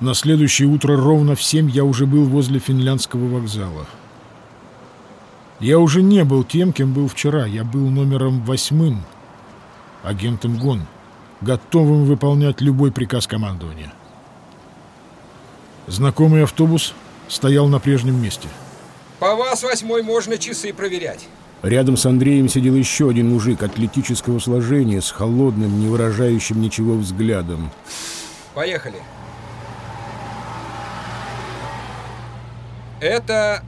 На следующее утро ровно в семь я уже был возле финляндского вокзала. Я уже не был тем, кем был вчера. Я был номером восьмым, агентом ГОН, готовым выполнять любой приказ командования. Знакомый автобус стоял на прежнем месте. По вас, восьмой, можно часы проверять. Рядом с Андреем сидел еще один мужик атлетического сложения с холодным, не выражающим ничего взглядом. Поехали. Это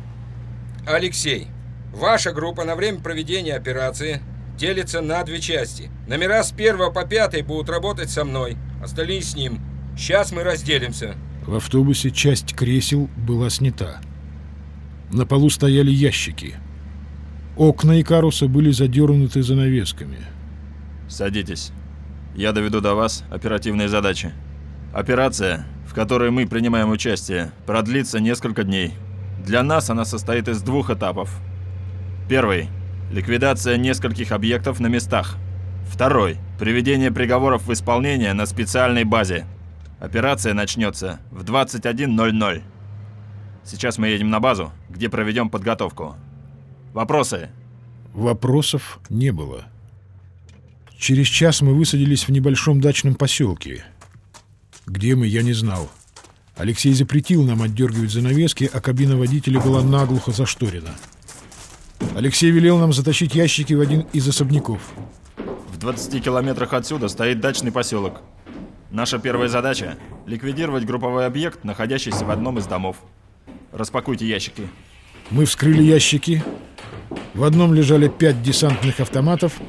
Алексей. Ваша группа на время проведения операции делится на две части. Номера с первого по пятый будут работать со мной, остальные с ним. Сейчас мы разделимся. В автобусе часть кресел была снята. На полу стояли ящики. Окна Икаруса были задернуты занавесками. Садитесь. Я доведу до вас оперативные задачи. Операция, в которой мы принимаем участие, продлится несколько дней. Для нас она состоит из двух этапов. Первый – ликвидация нескольких объектов на местах. Второй – приведение приговоров в исполнение на специальной базе. Операция начнется в 21.00. Сейчас мы едем на базу, где проведем подготовку. Вопросы? Вопросов не было. Через час мы высадились в небольшом дачном поселке. Где мы, я не знал. Алексей запретил нам отдергивать занавески, а кабина водителя была наглухо зашторена. Алексей велел нам затащить ящики в один из особняков. В 20 километрах отсюда стоит дачный поселок. Наша первая задача – ликвидировать групповой объект, находящийся в одном из домов. Распакуйте ящики. Мы вскрыли ящики. В одном лежали пять десантных автоматов,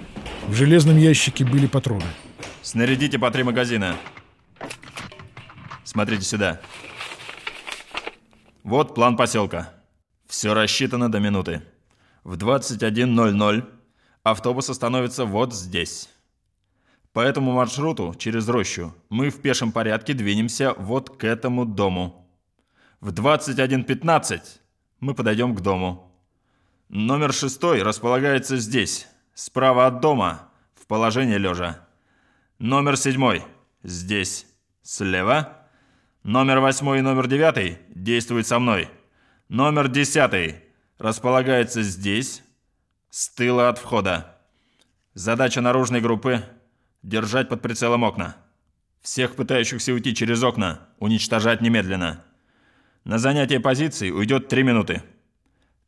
в железном ящике были патроны. Снарядите по три магазина. Смотрите сюда. Вот план поселка. Все рассчитано до минуты. В 21.00 автобус остановится вот здесь. По этому маршруту, через рощу, мы в пешем порядке двинемся вот к этому дому. В 21.15 мы подойдем к дому. Номер шестой располагается здесь, справа от дома, в положении лежа. Номер седьмой здесь, слева. Номер восьмой и номер девятый действуют со мной. Номер десятый располагается здесь, с тыла от входа. Задача наружной группы – держать под прицелом окна. Всех пытающихся уйти через окна уничтожать немедленно. На занятие позиции уйдет 3 минуты.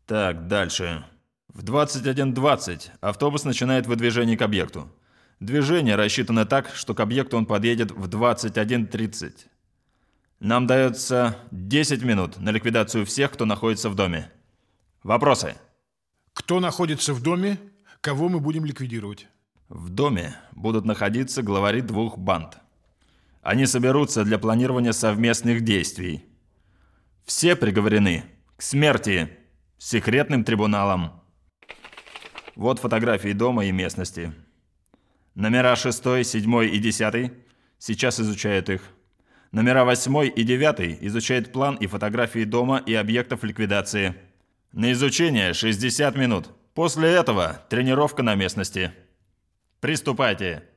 Так, дальше. В 21.20 автобус начинает выдвижение к объекту. Движение рассчитано так, что к объекту он подъедет в 21.30. Нам дается 10 минут на ликвидацию всех, кто находится в доме. Вопросы? Кто находится в доме, кого мы будем ликвидировать? В доме будут находиться главари двух банд. Они соберутся для планирования совместных действий. Все приговорены к смерти секретным трибуналом. Вот фотографии дома и местности. Номера 6, 7 и 10 сейчас изучают их. Номера 8 и 9 изучают план и фотографии дома и объектов ликвидации. На изучение 60 минут. После этого тренировка на местности. Приступайте.